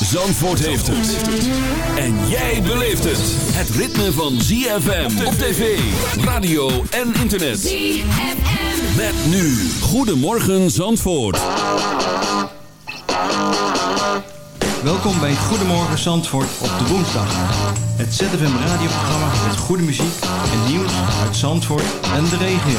Zandvoort heeft het. En jij beleeft het. Het ritme van ZFM op tv, radio en internet. ZFM. Met nu. Goedemorgen Zandvoort. Welkom bij Goedemorgen Zandvoort op de woensdag. Het ZFM radioprogramma met goede muziek en nieuws uit Zandvoort en de regio.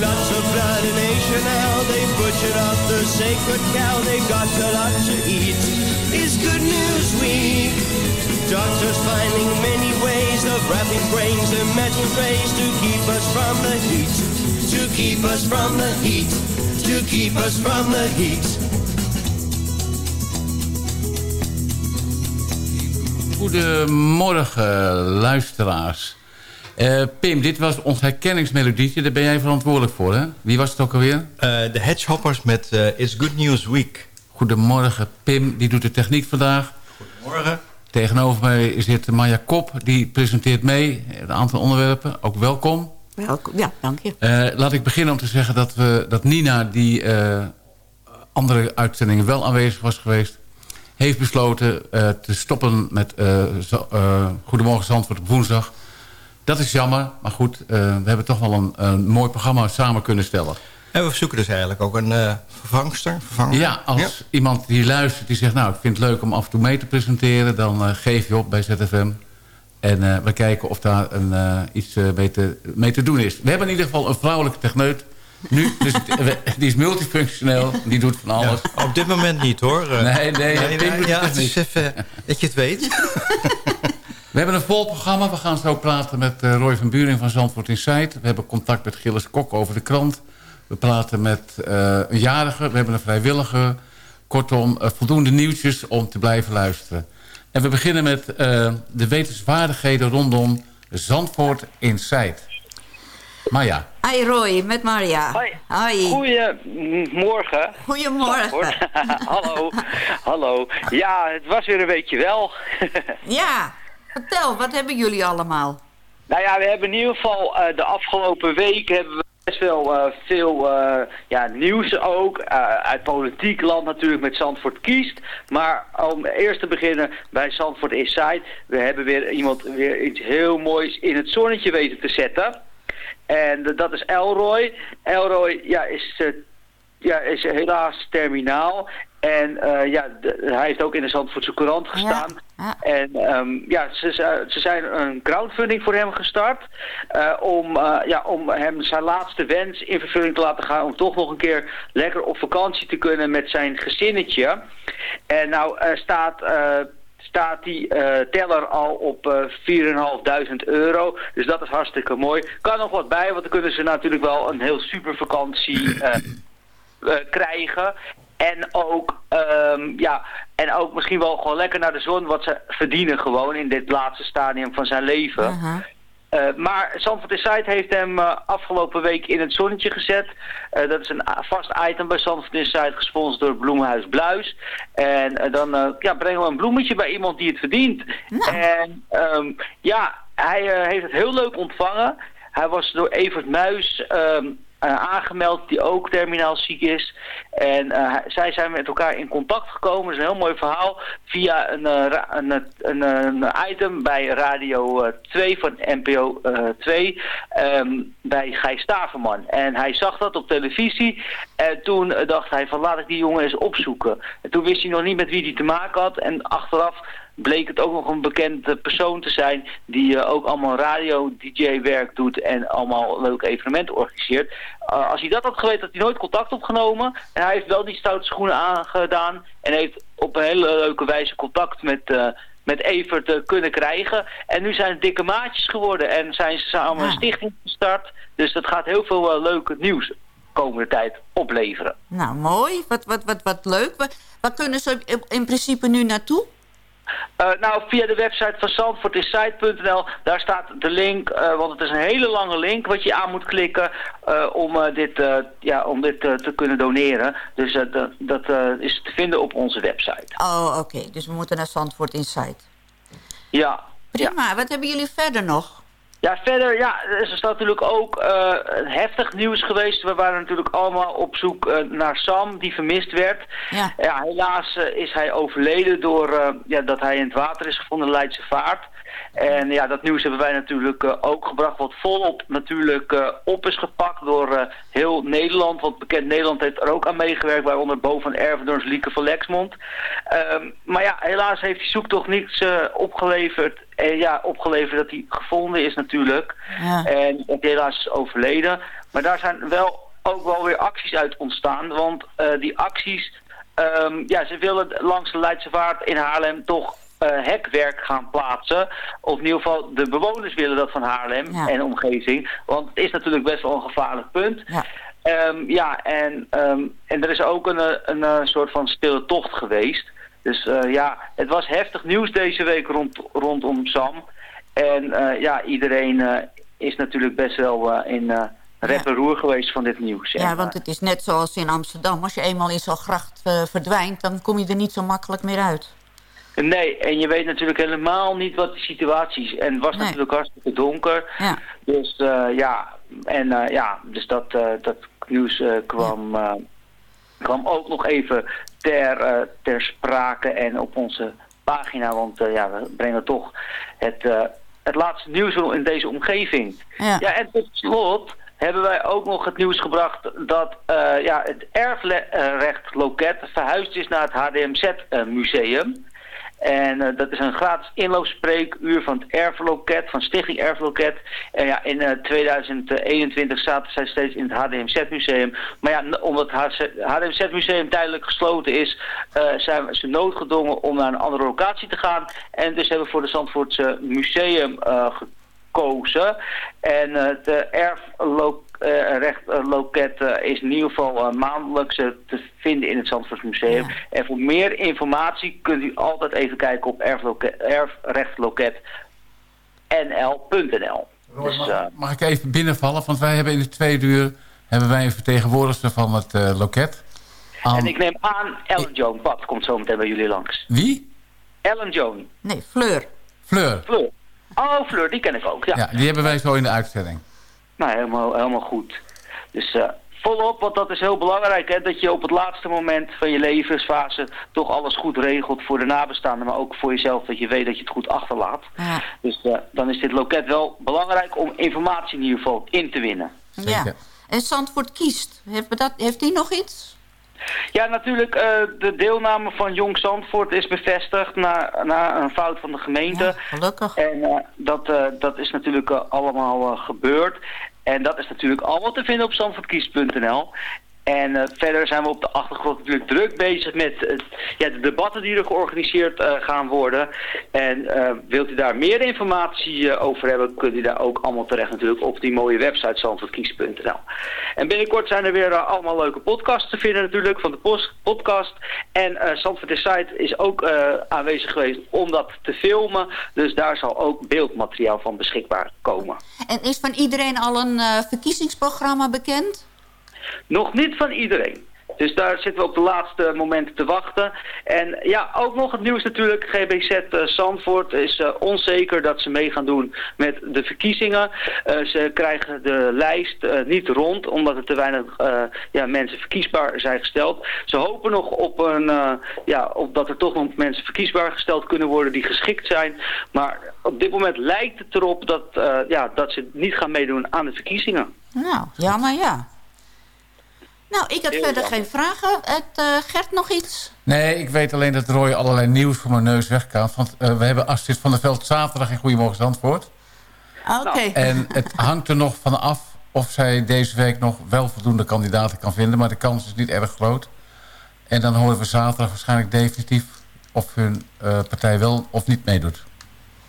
Lots of blood in Asia now. They butchered up the sacred cow. They've got a lot to eat. It's good news week. Doctors finding many ways of wrapping brains in metal trays to keep us from the heat. To keep us from the heat. To keep us from the heat. Goedemorgen, luisteraars. Uh, Pim, dit was ons herkenningsmelodietje. Daar ben jij verantwoordelijk voor, hè? Wie was het ook alweer? Uh, de Hedgehoppers met uh, It's Good News Week. Goedemorgen, Pim. Die doet de techniek vandaag. Goedemorgen. Tegenover mij zit Maya Kop. Die presenteert mee een aantal onderwerpen. Ook welkom. Welkom, ja, dank je. laat ik beginnen om te zeggen dat, we, dat Nina... die andere uitzendingen wel aanwezig was geweest... heeft besloten te stoppen met Goedemorgen Zandvoort op woensdag... Dat is jammer, maar goed, uh, we hebben toch wel een, een, mooi programma samen kunnen stellen. En we zoeken dus eigenlijk ook een uh, vervangster. Vervanger. Ja, als iemand die luistert, die zegt... nou, ik vind het leuk om af en toe mee te presenteren... dan uh, geef je op bij ZFM. En we kijken of daar een, iets mee te, mee, te, doen is. We hebben in ieder geval een vrouwelijke techneut... Nu, dus die is multifunctioneel, die doet van alles. op dit moment niet hoor. Nee, nee, nee, nee ja, het is even dat je het weet. We hebben een vol programma. We gaan zo praten met uh, Roy van Buring van Zandvoort Insight. We hebben contact met Gilles Kok over de krant. We praten met uh, een jarige. We hebben een vrijwillige. Kortom, uh, voldoende nieuwtjes om te blijven luisteren. En we beginnen met de wetenswaardigheden rondom Zandvoort Insight. Maya. Hi Roy, met Maria. Hoi. Hoi. Goedemorgen. Goedemorgen. hallo, hallo. Ja, het was weer een beetje wel. ja. Vertel, wat hebben jullie allemaal? Nou ja, we hebben in ieder geval uh, de afgelopen week hebben we best wel uh, veel uh, ja, nieuws ook. uit politiek land natuurlijk met Zandvoort kiest. Maar om eerst te beginnen bij Zandvoort Inside. We hebben weer iemand weer iets heel moois in het zonnetje weten te zetten. En dat is Elroy. Elroy ja, is ja, is helaas terminaal. En uh, ja, hij heeft ook in de Zandvoortse Courant gestaan. En um, ja, ze, ze zijn een crowdfunding voor hem gestart. Uh, om, uh, ja, om hem zijn laatste wens in vervulling te laten gaan. Om toch nog een keer lekker op vakantie te kunnen met zijn gezinnetje. En nou staat staat die uh, teller al op uh, 4.500 euro. Dus dat is hartstikke mooi. Kan nog wat bij, want dan kunnen ze natuurlijk wel een heel super vakantie uh, krijgen. En ook, um, ja, en ook misschien wel gewoon lekker naar de zon, wat ze verdienen gewoon in dit laatste stadium van zijn leven. Uh, maar Insight heeft hem uh, afgelopen week in het zonnetje gezet. Uh, dat is een vast item bij Zandvoort Insight, gesponsord door Bloemenhuis Bluis. En dan ja, brengen we een bloemetje bij iemand die het verdient. Nou. En um, ja, hij heeft het heel leuk ontvangen. Hij was door Evert Muis um, uh, aangemeld die ook terminaal ziek is. En uh, zij zijn met elkaar in contact gekomen. Dat is een heel mooi verhaal. Via een, uh, een, een, een, item bij Radio 2 van NPO 2. Um, bij Gijs Staverman. En hij zag dat op televisie. En toen dacht hij van laat ik die jongen eens opzoeken. En toen wist hij nog niet met wie hij te maken had. En achteraf bleek het ook nog een bekende persoon te zijn die uh, ook allemaal radio-dj-werk doet en allemaal leuke evenementen organiseert. Uh, als hij dat had geweten, had hij nooit contact opgenomen. En hij heeft wel die stoute schoenen aangedaan en heeft op een hele leuke wijze contact met, uh, met Evert kunnen krijgen. En nu zijn het dikke maatjes geworden en zijn ze samen een stichting gestart. Dus dat gaat heel veel leuke nieuws komende tijd opleveren. Nou, mooi. Wat, wat, wat, wat leuk. Waar kunnen ze in principe nu naartoe? Uh, nou, via de website van zandvoortinsight.nl, daar staat de link, uh, want het is een hele lange link wat je aan moet klikken uh, om dit, ja, om dit te kunnen doneren. Dus dat, dat is te vinden op onze website. Oh, oké. Dus we moeten naar Zandvoort Insight. Ja. Prima. Wat hebben jullie verder nog? Ja, verder, ja, er is natuurlijk ook uh, heftig nieuws geweest. We waren natuurlijk allemaal op zoek uh, naar Sam, die vermist werd. Ja, ja helaas uh, is hij overleden door ja, dat hij in het water is gevonden, Leidse Vaart. En ja, dat nieuws hebben wij natuurlijk ook gebracht, wat volop natuurlijk op is gepakt door heel Nederland. Want bekend Nederland heeft er ook aan meegewerkt, waaronder Bo van Ervedorns, Lieke van Lexmond. Ehm, maar ja, helaas heeft die zoektocht niets opgeleverd en ja, opgeleverd dat hij gevonden is natuurlijk. Ja. En dat helaas is overleden. Maar daar zijn wel ook wel weer acties uit ontstaan. Want die acties, um, ja, ze willen langs de Leidse Vaart in Haarlem toch hekwerk gaan plaatsen. Of in ieder geval de bewoners willen dat van Haarlem ja. en omgeving. Want het is natuurlijk best wel een gevaarlijk punt. Ja. Um, ja, en, um, en er is ook een, een, een soort van stille tocht geweest. Dus uh, ja, het was heftig nieuws deze week rond, rondom Sam. En uh, ja, iedereen uh, is natuurlijk best wel in rep en roer geweest van dit nieuws. Ja, want het is net zoals in Amsterdam. Als je eenmaal in zo'n gracht verdwijnt, dan kom je er niet zo makkelijk meer uit. Nee, en je weet natuurlijk helemaal niet wat de situatie is. En het was nee. natuurlijk hartstikke donker. Ja. Dus ja, en ja, dus dat, dat nieuws kwam... Ja kwam ook nog even ter, uh, ter sprake en op onze pagina. Want uh, ja, we brengen toch het, uh, het laatste nieuws in deze omgeving. Ja, ja en tot slot hebben wij ook nog het nieuws gebracht dat ja, het erfrecht loket verhuisd is naar het HDMZ-museum. En uh, dat is een gratis inloopspreekuur van het Erfloket, van Stichting Erfloket. En ja, in uh, 2021 zaten zij steeds in het HDMZ-museum. Maar ja, omdat het HDMZ-museum tijdelijk gesloten is, uh, zijn ze noodgedwongen om naar een andere locatie te gaan. En dus hebben we voor de Zandvoortse Museum gekozen. En het erfloket uh, rechtloket uh, is in ieder geval uh, maandelijks te vinden in het Zandvoortsmuseum. Ja. En voor meer informatie kunt u altijd even kijken op erfrechtloket.nl.nl. Dus, mag, mag, ik even binnenvallen? Want wij hebben in de tweede uur hebben wij een vertegenwoordiger van het loket. En ik neem aan, Ellen Joan Pat komt zo meteen bij jullie langs. Wie? Ellen Joan. Nee, Fleur. Fleur. Fleur. Oh, Fleur, die ken ik ook, ja. Ja, die hebben wij zo in de uitstelling. Nou, helemaal, helemaal goed. Dus uh, volop, want dat is heel belangrijk. Hè, dat je op het laatste moment van je levensfase toch alles goed regelt voor de nabestaanden. Maar ook voor jezelf, dat je weet dat je het goed achterlaat. Ja. Dus uh, dan is dit loket wel belangrijk om informatie in ieder geval in te winnen. Ja. En Zandvoort kiest. Heeft, dat, heeft die nog iets? Ja, natuurlijk. Uh, de deelname van Jong Zandvoort is bevestigd na, na een fout van de gemeente. Ja, gelukkig. En uh, dat, uh, dat is natuurlijk allemaal gebeurd. En dat is natuurlijk allemaal te vinden op zandvoortkies.nl. En uh, verder zijn we op de achtergrond natuurlijk druk bezig met uh, ja, de debatten die er georganiseerd uh, gaan worden. En wilt u daar meer informatie over hebben, kunt u daar ook allemaal terecht natuurlijk op die mooie website zandvoortkies.nl. En binnenkort zijn er weer allemaal leuke podcasts te vinden natuurlijk van de podcast. En Zandvoort Site is ook aanwezig geweest om dat te filmen. Dus daar zal ook beeldmateriaal van beschikbaar komen. En is van iedereen al een verkiezingsprogramma bekend? Nog niet van iedereen. Dus daar zitten we op de laatste momenten te wachten. En ja, ook nog het nieuws natuurlijk. GBZ uh, Zandvoort is uh, onzeker dat ze mee gaan doen met de verkiezingen. Uh, ze krijgen de lijst niet rond, omdat er te weinig ja, mensen verkiesbaar zijn gesteld. Ze hopen nog op, een, ja, op dat er toch nog mensen verkiesbaar gesteld kunnen worden die geschikt zijn. Maar op dit moment lijkt het erop dat, ja, dat ze niet gaan meedoen aan de verkiezingen. Nou, jammer ja. Nou, ik heb verder geen vragen. Het, uh, Gert, nog iets? Nee, ik weet alleen dat Roy allerlei nieuws voor mijn neus wegkaat. Want uh, we hebben Astrid van der Veld zaterdag in Goedemorgen Antwoord. Ah, oké. Okay. En het hangt er nog van af of zij deze week nog wel voldoende kandidaten kan vinden. Maar de kans is niet erg groot. En dan horen we zaterdag waarschijnlijk definitief of hun uh, partij wel of niet meedoet.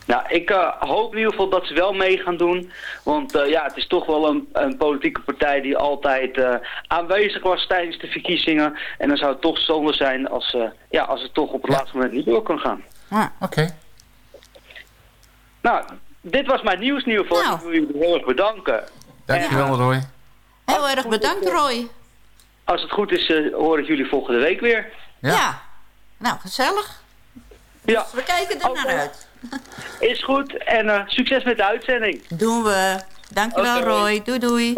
Nou, ik uh, hoop in ieder geval dat ze wel mee gaan doen. Want uh, ja, het is toch wel een, een politieke partij die altijd uh, aanwezig was tijdens de verkiezingen. En dan zou het toch zonde zijn als, ja, als het toch op het ja. laatste moment niet door kan gaan. Ah, Oké. Okay. Nou, dit was mijn nieuws in ieder geval. Nou. Ik wil jullie heel erg bedanken. Dankjewel. Roy. Heel erg bedankt, Roy. Als het goed is, hoor ik jullie volgende week weer. Ja. ja. Nou, gezellig. Ja. Dus we kijken er naar uit. Is goed. En uh, succes met de uitzending. Doen we. Dankjewel okay. Roy. Doei doei.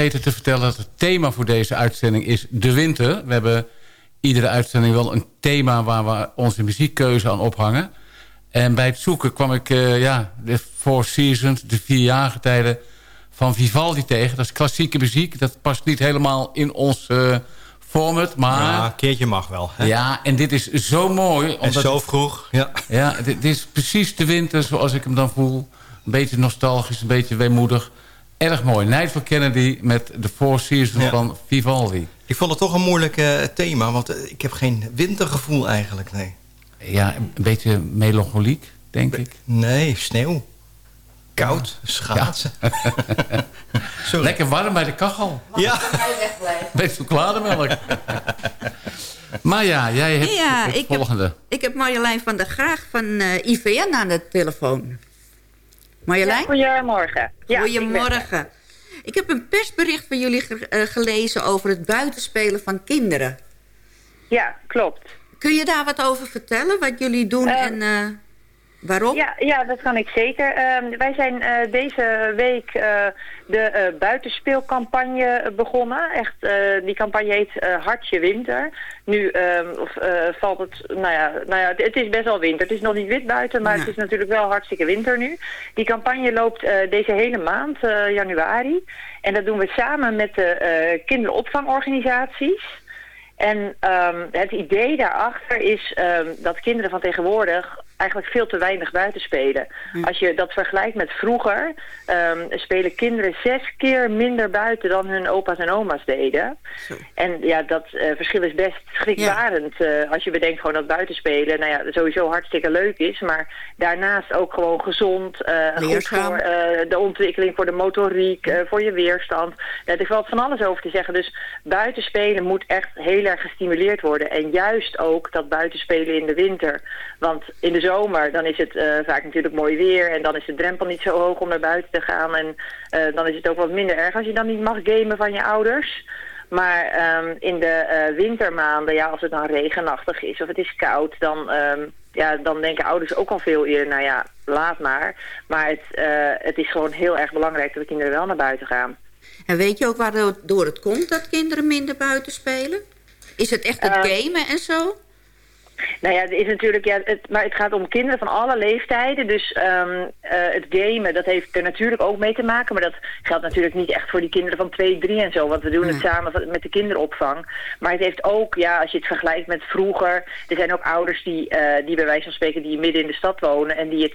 Vergeten te vertellen dat het thema voor deze uitzending is de winter. We hebben iedere uitzending wel een thema waar we onze muziekkeuze aan ophangen. En bij het zoeken kwam ik uh, ja, de Four Seasons, de vier jaargetijden van Vivaldi tegen. Dat is klassieke muziek. Dat past niet helemaal in ons uh, format. Maar, ja, een keertje mag wel. Hè? Ja, en dit is zo mooi. Omdat en zo vroeg. Ja, ja dit, dit is precies de winter zoals ik hem dan voel. Een beetje nostalgisch, een beetje weemoedig. Erg mooi. Night for Kennedy met de Four Seasons ja. van Vivaldi. Ik vond het toch een moeilijk uh, thema, want ik heb geen wintergevoel eigenlijk, nee. Ja, een beetje melancholiek, denk ik. Nee, sneeuw. Koud, ja. schaatsen. Ja. Lekker warm bij de kachel. Ja. Beetje chocolademelk. maar ja, jij hebt ja, het ik volgende. Heb, ik heb Marjolein van der Graag van uh, IVN aan de telefoon. Marjolein? Ja, goedemorgen. Ja, Goedemorgen. Ik heb een persbericht van jullie gelezen over het buitenspelen van kinderen. Ja, klopt. Kun je daar wat over vertellen, wat jullie doen en waarom? Ja, ja, dat kan ik zeker. Ehm, wij zijn deze week de buitenspeelcampagne begonnen. Echt, die campagne heet Hartje Winter. Nu ehm, of, valt het, nou ja, nou ja, het is best wel winter. Het is nog niet wit buiten, maar het is natuurlijk wel hartstikke winter nu. Die campagne loopt deze hele maand, januari. En dat doen we samen met de kinderopvangorganisaties. En um, het idee daarachter is um, dat kinderen van tegenwoordig eigenlijk veel te weinig buiten spelen. Hm. Als je dat vergelijkt met vroeger, um, spelen kinderen zes keer minder buiten dan hun opa's en oma's deden. En ja, dat uh, verschil is best schrikbarend. Ja. Uh, als je bedenkt gewoon dat buitenspelen, nou ja, sowieso hartstikke leuk is, maar daarnaast ook gewoon gezond, uh, goed voor de ontwikkeling, voor de motoriek, voor je weerstand. Er is wel van alles over te zeggen. Dus buitenspelen moet echt heel erg gestimuleerd worden. En juist ook dat buitenspelen in de winter. Want in de zomer, dan is het uh, vaak natuurlijk mooi weer... en dan is de drempel niet zo hoog om naar buiten te gaan... en uh, dan is het ook wat minder erg als je dan niet mag gamen van je ouders... Maar um, in de uh, wintermaanden, ja, als het dan regenachtig is of het is koud, dan, um, ja, dan denken ouders ook al veel eerder, nou ja, laat maar. Maar het, het is gewoon heel erg belangrijk dat de kinderen wel naar buiten gaan. En weet je ook waardoor het komt dat kinderen minder buiten spelen? Is het echt het gamen en zo? Nou ja, het is natuurlijk, ja, het, maar het gaat om kinderen van alle leeftijden. Dus um, uh, het gamen, dat heeft er natuurlijk ook mee te maken. Maar dat geldt natuurlijk niet echt voor die kinderen van 2, 3 en zo. Want we doen nee. het samen met de kinderopvang. Maar het heeft ook, ja, als je het vergelijkt met vroeger... Er zijn ook ouders die, uh, die bij wijze van spreken die midden in de stad wonen... en die het,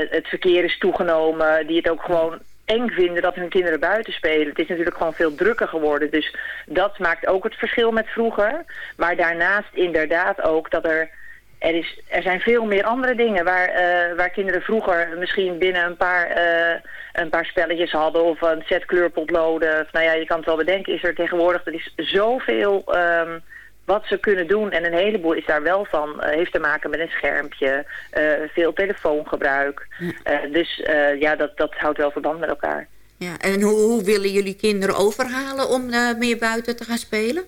uh, het verkeer is toegenomen, die het ook gewoon eng vinden dat hun kinderen buiten spelen. Het is natuurlijk gewoon veel drukker geworden. Dus dat maakt ook het verschil met vroeger. Maar daarnaast inderdaad ook dat er... Er, is, er zijn veel meer andere dingen waar, uh, waar kinderen vroeger misschien binnen een paar, uh, een paar spelletjes hadden of een set kleurpotloden. Nou ja, je kan het wel bedenken, is er tegenwoordig, er is zoveel um, wat ze kunnen doen. En een heleboel is daar wel van. Uh, heeft te maken met een schermpje, uh, veel telefoongebruik. Ja. Uh, dus ja, dat, dat houdt wel verband met elkaar. Ja, en hoe, hoe willen jullie kinderen overhalen om meer buiten te gaan spelen?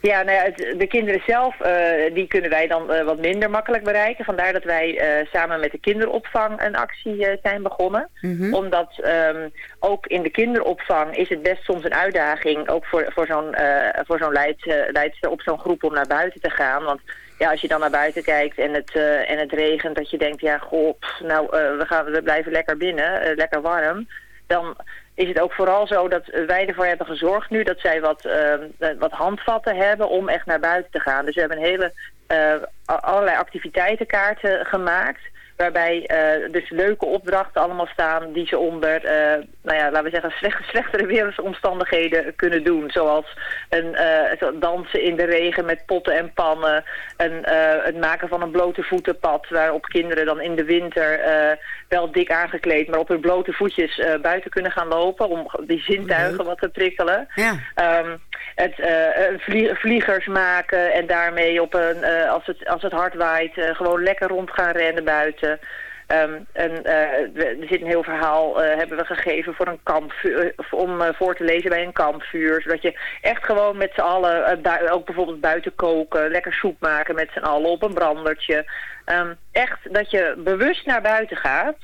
Ja, nou ja, het, de kinderen zelf, uh, die kunnen wij dan uh, wat minder makkelijk bereiken. Vandaar dat wij uh, samen met de kinderopvang een actie zijn begonnen. Mm -hmm. Omdat um, ook in de kinderopvang is het best soms een uitdaging... ook voor, voor zo'n voor zo'n leid, leidster op zo'n groep om naar buiten te gaan. Want ja, als je dan naar buiten kijkt en het, en het regent... dat je denkt, ja, goh, pff, nou, we, gaan, we blijven lekker binnen, lekker warm... dan is het ook vooral zo dat wij ervoor hebben gezorgd nu dat zij wat, uh, wat handvatten hebben om echt naar buiten te gaan. Dus we hebben een hele uh, allerlei activiteitenkaarten gemaakt. Waarbij uh, dus leuke opdrachten allemaal staan die ze onder, uh, nou ja, laten we zeggen, slecht, slechtere wereldomstandigheden kunnen doen. Zoals een, uh, dansen in de regen met potten en pannen. Een, het maken van een blote voetenpad waarop kinderen dan in de winter wel dik aangekleed, maar op hun blote voetjes buiten kunnen gaan lopen. Om die zintuigen wat te prikkelen. Ja. Um, het vlie vliegers maken en daarmee op een, als, het, als het hard waait, gewoon lekker rond gaan rennen buiten. Um, en uh, er zit een heel verhaal, uh, hebben we gegeven voor een kampvuur, om uh, voor te lezen bij een kampvuur. Zodat je echt gewoon met z'n allen, ook bijvoorbeeld buiten koken, lekker soep maken met z'n allen op een brandertje. Um, echt dat je bewust naar buiten gaat.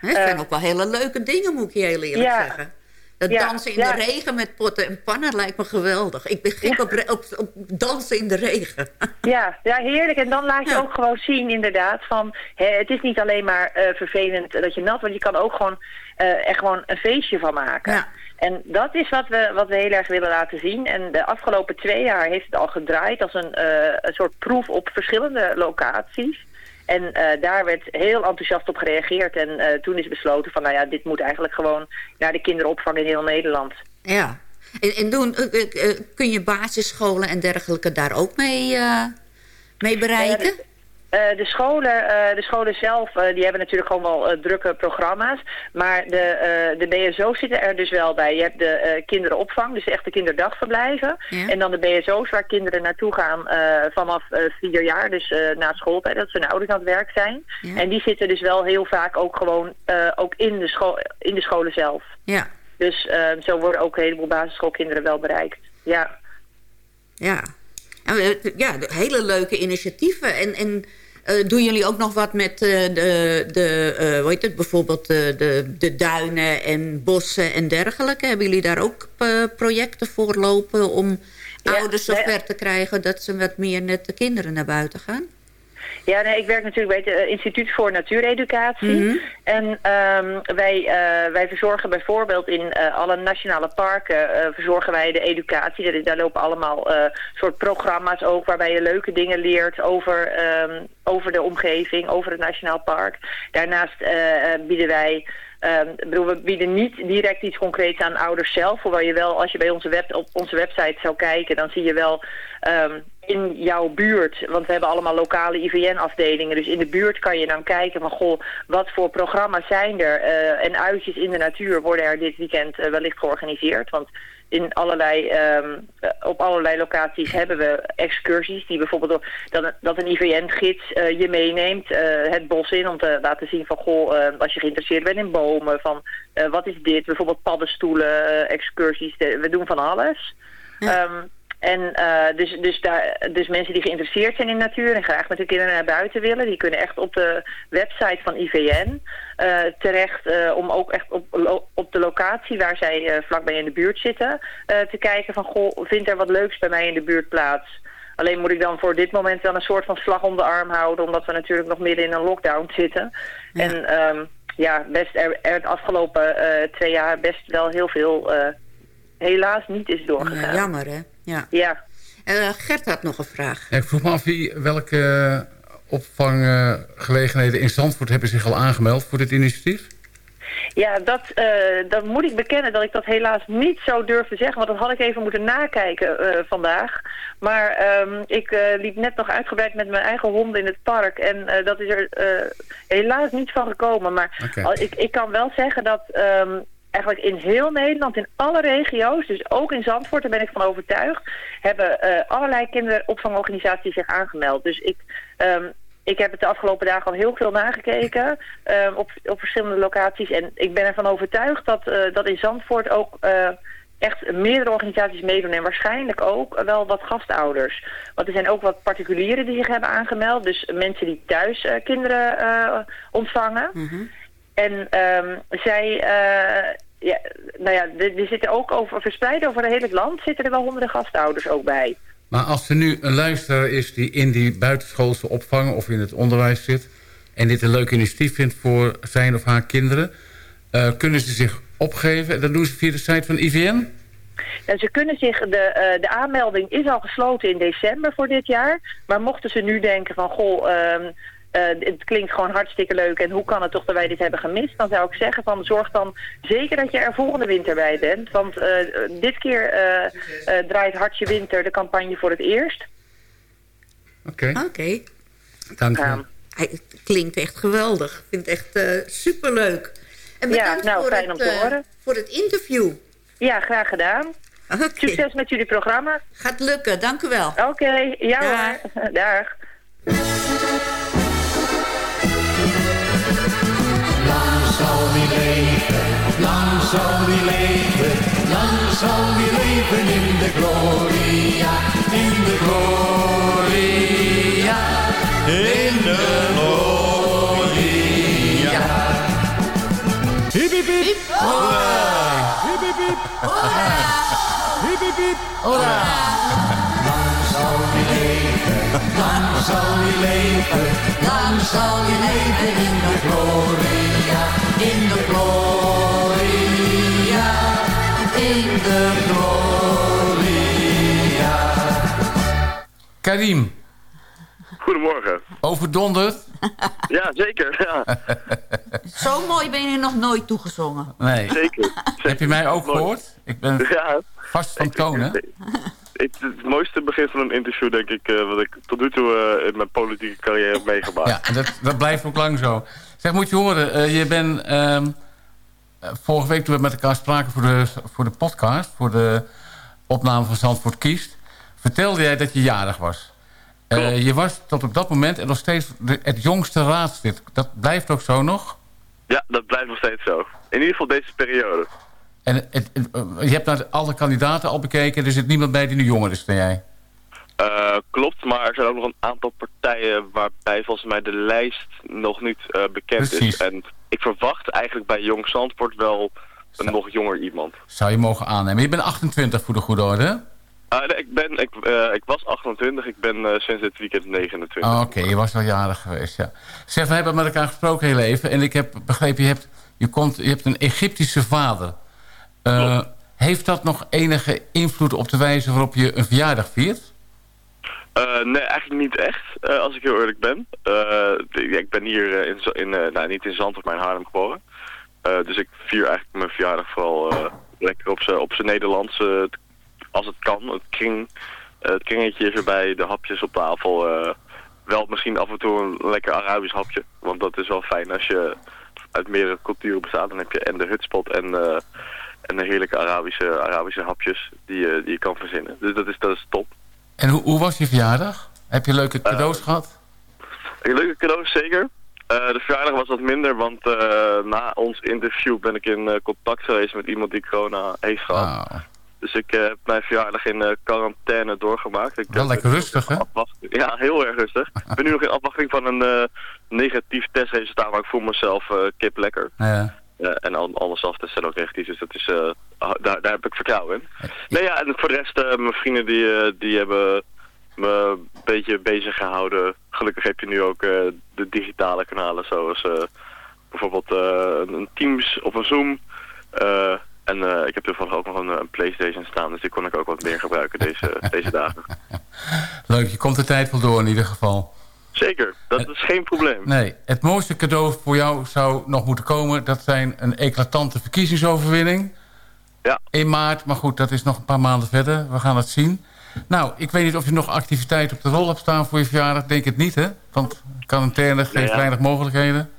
Het zijn ook wel hele leuke dingen, moet ik je heel eerlijk ja, zeggen. Het ja, dansen in ja. de regen met potten en pannen lijkt me geweldig. Ik ben gek ja. op, op, op, dansen in de regen. Ja, ja heerlijk. En dan laat je ook gewoon zien inderdaad van... Hè, het is niet alleen maar uh, vervelend dat je nat wordt. Je kan ook gewoon uh, er gewoon een feestje van maken. En dat is wat we, wat we heel erg willen laten zien. En de afgelopen twee jaar heeft het al gedraaid als een, uh, een soort proef op verschillende locaties. En uh, daar werd heel enthousiast op gereageerd. En uh, toen is besloten van, nou ja, dit moet eigenlijk gewoon naar de kinderopvang in heel Nederland. Ja. En, en doen, uh, kun je basisscholen en dergelijke daar ook mee, mee bereiken? Ja, Uh, de, scholen, uh, de scholen zelf uh, die hebben natuurlijk gewoon wel drukke programma's. Maar de, de BSO's zitten er dus wel bij. Je hebt de kinderenopvang, dus echt de kinderdagverblijven. Ja. En dan de BSO's waar kinderen naartoe gaan vanaf vier jaar. Dus na schooltijd, dat ze hun ouders aan het werk zijn. Ja. En die zitten dus wel heel vaak ook gewoon ook in, de school, in de scholen zelf. Ja. Dus ehm, zo worden ook een heleboel basisschoolkinderen wel bereikt. Ja. Ja. Ja, hele leuke initiatieven. En, en uh, doen jullie ook nog wat met uh, de, de uh, hoe heet het, bijvoorbeeld de, de duinen en bossen en dergelijke? Hebben jullie daar ook projecten voor lopen om ja, ouders zover te krijgen dat ze wat meer net de kinderen naar buiten gaan? Ja, nee, ik werk natuurlijk bij het Instituut voor Natuureducatie. Mhm. En um, wij, uh, wij verzorgen bijvoorbeeld in uh, alle nationale parken verzorgen wij de educatie. Daar, daar lopen allemaal soort programma's ook waarbij je leuke dingen leert over, um, over de omgeving, over het nationaal park. Daarnaast bieden wij Um, bedoel, we bieden niet direct iets concreets aan ouders zelf. Hoewel je wel, als je bij onze web, op onze website zou kijken, dan zie je wel um, in jouw buurt, want we hebben allemaal lokale IVN-afdelingen. Dus in de buurt kan je dan kijken van, goh, wat voor programma's zijn er? Uh, en uitjes in de natuur worden er dit weekend uh, wellicht georganiseerd. Want in allerlei, um, op allerlei locaties hebben we excursies die bijvoorbeeld dat, dat een IVN-gids uh, je meeneemt uh, het bos in om te laten zien van goh, uh, als je geïnteresseerd bent in bomen, van wat is dit, bijvoorbeeld paddenstoelen, excursies, de, we doen van alles. Ja. Um, en uh, dus, dus, daar, dus mensen die geïnteresseerd zijn in natuur en graag met hun kinderen naar buiten willen, die kunnen echt op de website van IVN uh, terecht uh, om ook echt op, op de locatie waar zij vlakbij in de buurt zitten te kijken van goh, vindt er wat leuks bij mij in de buurt plaats? Alleen moet ik dan voor dit moment dan een soort van slag om de arm houden, omdat we natuurlijk nog midden in een lockdown zitten. Ja. En um, ja, best er, er het afgelopen twee jaar best wel heel veel helaas niet is doorgegaan. Ja, jammer hè? Ja. ja. Uh, Gert had nog een vraag. Ja, ik vroeg me af wie, welke opvanggelegenheden in Zandvoort hebben zich al aangemeld voor dit initiatief? Ja, dat, uh, dat moet ik bekennen dat ik dat helaas niet zo durf te zeggen. Want dat had ik even moeten nakijken uh, vandaag. Maar um, ik uh, liep net nog uitgebreid met mijn eigen hond in het park. En dat is er helaas niet van gekomen. Maar okay. al, ik, ik kan wel zeggen dat... Um, eigenlijk in heel Nederland, in alle regio's, dus ook in Zandvoort, daar ben ik van overtuigd, hebben uh, allerlei kinderopvangorganisaties zich aangemeld. Dus ik, um, ik heb het de afgelopen dagen al heel veel nagekeken um, op, op verschillende locaties. En ik ben ervan overtuigd dat, uh, dat in Zandvoort ook uh, echt meerdere organisaties meedoen. En waarschijnlijk ook wel wat gastouders. Want er zijn ook wat particulieren die zich hebben aangemeld. Dus mensen die thuis kinderen ontvangen. Mm. En um, zij, uh, ja, nou ja, die zitten ook over, verspreid over het hele land, zitten er wel honderden gastouders ook bij. Maar als er nu een luisteraar is die in die buitenschoolse opvang of in het onderwijs zit... en dit een leuk initiatief vindt voor zijn of haar kinderen... Uh, kunnen ze zich opgeven? Dat doen ze via de site van IVN? Ja, ze kunnen zich, de, uh, de aanmelding is al gesloten in december voor dit jaar. Maar mochten ze nu denken van, goh, um, uh, het klinkt gewoon hartstikke leuk en hoe kan het toch dat wij dit hebben gemist? Dan zou ik zeggen van zorg dan zeker dat je er volgende winter bij bent. Want uh, dit keer uh, draait Hartje Winter de campagne voor het eerst. Oké. Okay. Oké. Okay. Dank je. Het klinkt echt geweldig. Ik vind het echt superleuk. En bedankt ja, nou, voor, fijn het, om te horen. voor het interview. Ja, graag gedaan. Okay. Succes met jullie programma. Gaat lukken, dank u wel. Oké, okay, ja hoor. Dag. Leven, lang zal die leven, lang zal die leven in de gloria, in de gloria, in de gloria. Hip hip hip, hoera! Hip hip hip, hoera! Hip hip hip, hoera! Lang zal die leven, lang zal die leven, lang zal die leven in de gloria in de gloria, in de gloria. Karim. Goedemorgen. Overdonderd? ja, zeker. Ja. Zo mooi ben je nog nooit toegezongen. Nee. Zeker. Heb je mij ook gehoord? Ik ben ja. vast van tonen. Het, het, mooiste begin van een interview, denk ik, uh, wat ik tot nu toe uh, in mijn politieke carrière heb meegemaakt. Ja, en dat, dat blijft ook lang zo. Zeg, moet je horen, uh, je bent... Um, vorige week toen we met elkaar spraken voor de, voor de podcast... voor de opname van Zandvoort Kiest... vertelde jij dat je jarig was. Je was tot op dat moment en nog steeds de, het jongste raadslid. Dat blijft ook zo nog? Ja, dat blijft nog steeds zo. In ieder geval deze periode. En het, je hebt naar alle kandidaten al bekeken. Er zit niemand bij die nu jonger is dan jij. Uh, klopt, maar er zijn ook nog een aantal partijen waarbij volgens mij de lijst nog niet uh, bekend Precies. is. En ik verwacht eigenlijk bij Jong Zandvoort wel een nog jonger iemand. Zou je mogen aannemen. Je bent 28 voor de goede orde, Uh, nee, ik, ben, ik, ik was 28, ik ben sinds dit weekend 29. Oh, Oké, okay. je was wel jarig geweest, ja. Zeg, we hebben met elkaar gesproken heel even. En ik heb begrepen, je hebt, je komt, je hebt een Egyptische vader. Heeft dat nog enige invloed op de wijze waarop je een verjaardag viert? Uh, nee, eigenlijk niet echt, uh, als ik heel eerlijk ben. Ik ben hier in, in nou, niet in Zandvoort, maar in Haarlem geboren. dus ik vier eigenlijk mijn verjaardag vooral lekker op zijn op Nederlands, als het kan. Het, het kringetje is erbij, de hapjes op tafel. wel misschien af en toe een lekker Arabisch hapje, want dat is wel fijn als je uit meerdere culturen bestaat. Dan heb je en de hutspot en, en de heerlijke Arabische, Arabische hapjes die, die je kan verzinnen. Dus dat is, dat is top. En hoe, hoe, was je verjaardag? Heb je leuke cadeaus uh, gehad? Leuke cadeaus, zeker. Uh, de verjaardag was wat minder, want na ons interview ben ik in contact geweest met iemand die corona heeft gehad. Wow. Dus ik heb mijn verjaardag in quarantaine doorgemaakt. Ik Wel lekker rustig, hè? Ja, heel erg rustig. ik ben nu nog in afwachting van een negatief testresultaat, maar ik voel mezelf kip lekker. Ja. Uh, en al, alles aftesten zijn ook negatief, dus dat is, uh, daar, daar heb ik vertrouwen in. Nee, ja, en voor de rest, uh, mijn vrienden die, die hebben me een beetje bezig gehouden. Gelukkig heb je nu ook de digitale kanalen, zoals bijvoorbeeld een Teams of een Zoom. en ik heb toevallig ook nog een, een, Playstation staan, dus die kon ik ook wat meer gebruiken deze, deze dagen. Leuk, je komt de tijd wel door in ieder geval. Zeker, dat is geen probleem. Nee, het mooiste cadeau voor jou zou nog moeten komen... dat zijn een eclatante verkiezingsoverwinning. Ja. In maart, maar goed, dat is nog een paar maanden verder. We gaan het zien. Nou, ik weet niet of je nog activiteit op de rol hebt staan voor je verjaardag. Denk het niet, hè? Want quarantaine geeft Nee, ja. weinig mogelijkheden.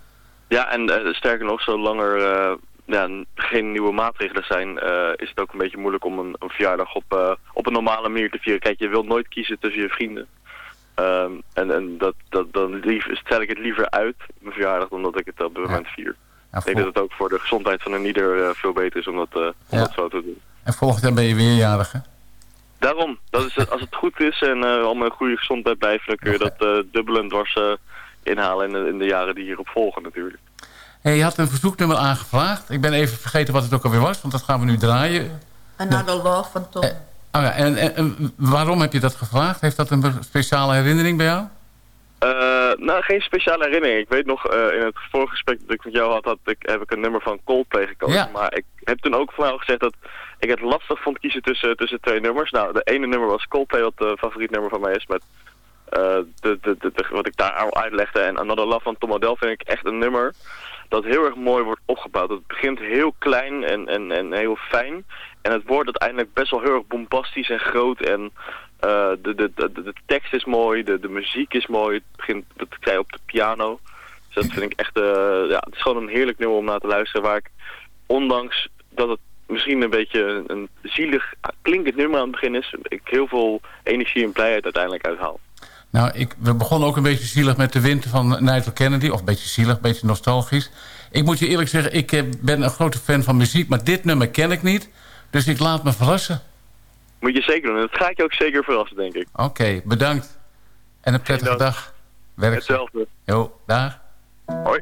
Ja, en eh, sterker nog, zolang er eh, ja, geen nieuwe maatregelen zijn... eh, is het ook een beetje moeilijk om een, een verjaardag op, eh, op een normale manier te vieren. Kijk, je wilt nooit kiezen tussen je vrienden. Ehm, en en dat, dat, dan lief, stel ik het liever uit, mijn verjaardag, dan dat ik het op dit moment vier. Ja, Ik denk dat het ook voor de gezondheid van een ieder eh, veel beter is om dat, eh, om Ja. dat zo te doen. En volgend jaar ben je weer jarig, hè? Daarom, dat is, het- als het goed is en eh allemaal in goede gezondheid blijven, dan kun je dat eh dubbel en dwars eh, inhalen in de, in de jaren die hierop volgen natuurlijk. Hey, je had een verzoeknummer aangevraagd. Ik ben even vergeten wat het ook alweer was, want dat gaan we nu draaien. Another Love van Tom. Oh ja, en, en- waarom heb je dat gevraagd? Heeft dat een speciale herinnering bij jou? Eh, nou, geen speciale herinnering. Ik weet nog, eh, in het vorige gesprek dat ik met jou had, had ik, heb ik een nummer van Coldplay gekozen. Ja. Maar ik heb toen ook van jou gezegd dat ik het lastig vond kiezen tussen, tussen twee nummers. Nou, de ene nummer was Coldplay, wat een favoriet nummer van mij is, met eh, de, de, de, de- wat ik daar al uitlegde. En Another Love van Tom Odell vind ik echt een nummer dat heel erg mooi wordt opgebouwd. Het begint heel klein en, en, en heel fijn. En het wordt uiteindelijk best wel heel erg bombastisch en groot. En eh, de, de, de, tekst is mooi, de, de muziek is mooi. Het begint, dat zei op de piano. Dus dat vind ik echt, eh, ja, het is gewoon een heerlijk nummer om naar te luisteren. Waar ik, ondanks dat het misschien een beetje een, een zielig klinkend nummer aan het begin is, ik heel veel energie en blijheid uiteindelijk uithaal. Nou, ik, we begonnen ook een beetje zielig met de winter van Nigel Kennedy. Of een beetje zielig, een beetje nostalgisch. Ik moet je eerlijk zeggen, ik eh, ben een grote fan van muziek... maar dit nummer ken ik niet. Dus ik laat me verrassen. Moet je zeker doen. En dat ga ik je ook zeker verrassen, denk ik. Oké, bedankt. En een prettige dag. Werk. Hetzelfde. Jo, dag. Hoi.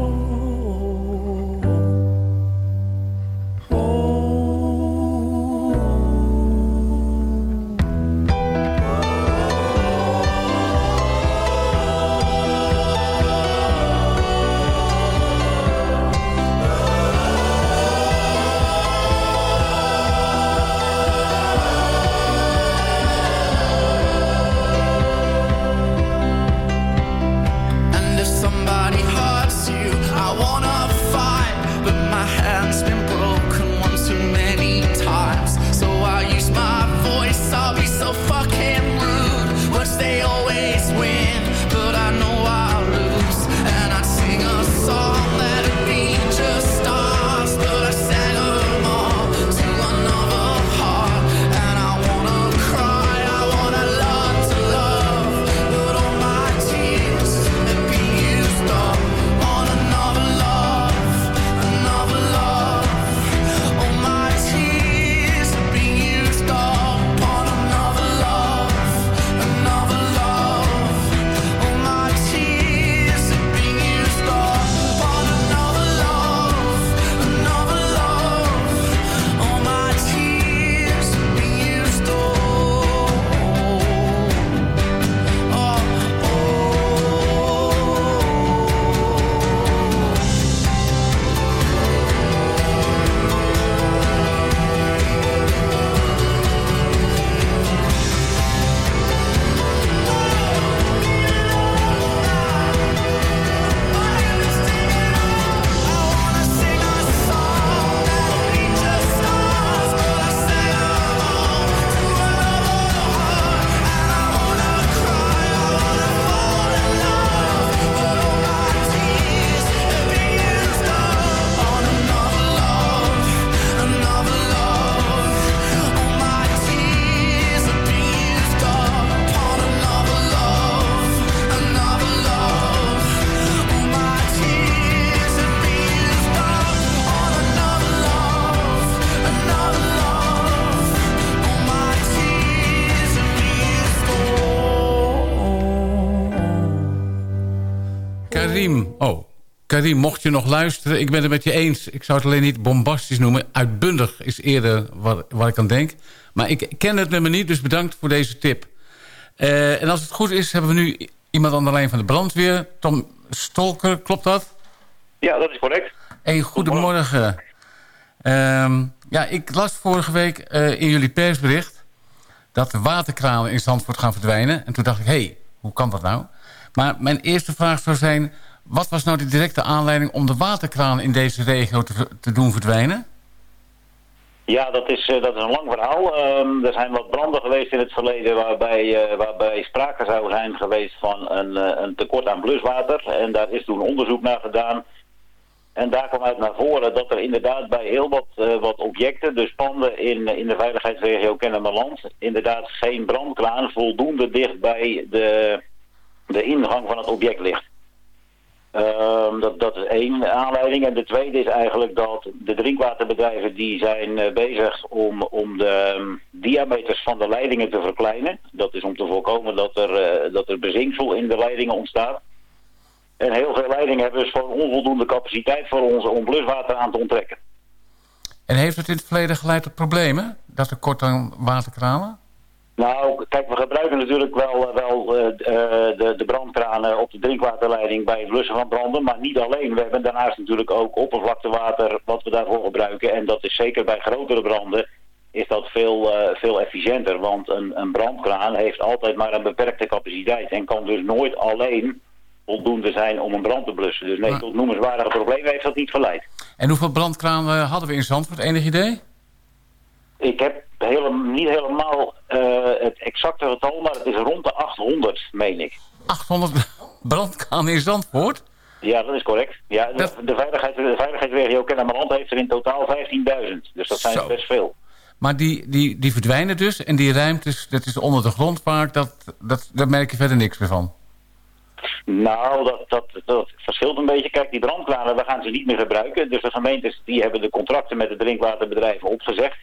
Karim, mocht je nog luisteren, ik ben het met je eens. Ik zou het alleen niet bombastisch noemen. Uitbundig is eerder waar, waar ik aan denk. Maar ik ken het nummer niet, dus bedankt voor deze tip. Uh, en als het goed is, hebben we nu iemand aan de lijn van de brandweer. Tom Stolker, klopt dat? Ja, dat is correct. Hey, goedemorgen. Um, ja, ik las vorige week uh, in jullie persbericht... dat de waterkranen in Zandvoort gaan verdwijnen. En toen dacht ik, hé, hey, hoe kan dat nou? Maar mijn eerste vraag zou zijn... Wat was nou de directe aanleiding om de waterkraan in deze regio te, doen verdwijnen? Ja, dat is, uh, dat is een lang verhaal. Um, er zijn wat branden geweest in het verleden waarbij, uh, waarbij sprake zou zijn geweest van een, uh, een tekort aan bluswater. En daar is toen onderzoek naar gedaan. En daar kwam uit naar voren dat er inderdaad bij heel wat, wat objecten, dus panden in, in de veiligheidsregio Kennemerland, inderdaad geen brandkraan voldoende dicht bij de, de ingang van het object ligt. Um, dat, dat is één aanleiding. En de tweede is eigenlijk dat de drinkwaterbedrijven die zijn uh, bezig om, om de um, diameters van de leidingen te verkleinen. Dat is om te voorkomen dat er, uh, dat er bezinksel in de leidingen ontstaat. En heel veel leidingen hebben dus gewoon onvoldoende capaciteit voor ons om bluswater aan te onttrekken. En heeft het in het verleden geleid tot problemen? Dat er kort aan waterkranen? Nou, kijk, we gebruiken natuurlijk wel, eh, wel uh, de, de brandkranen op de drinkwaterleiding bij het blussen van branden, maar niet alleen. We hebben daarnaast natuurlijk ook oppervlaktewater wat we daarvoor gebruiken. En dat is zeker bij grotere branden is dat veel, uh, veel efficiënter. Want een, een brandkraan heeft altijd maar een beperkte capaciteit en kan dus nooit alleen voldoende zijn om een brand te blussen. Dus nee, tot noemenswaardige problemen heeft dat niet geleid. En hoeveel brandkranen hadden we in Zandvoort? Enig idee? Ik heb helemaal, niet helemaal uh, het exacte getal, maar het is rond de 800, meen ik. 800 brandkranen in Zandvoort? Ja, dat is correct. Ja, de, de, veiligheid, de veiligheidsregio Kennemerland heeft er in totaal 15.000. Dus dat zijn Zo. best veel. Maar die, die, die verdwijnen dus. En die ruimtes, dat is onder de grond vaak, dat, dat, daar merk je verder niks meer van. Nou, dat, dat, dat verschilt een beetje. Kijk, die brandkranen, we gaan ze niet meer gebruiken. Dus de gemeentes die hebben de contracten met de drinkwaterbedrijven opgezegd.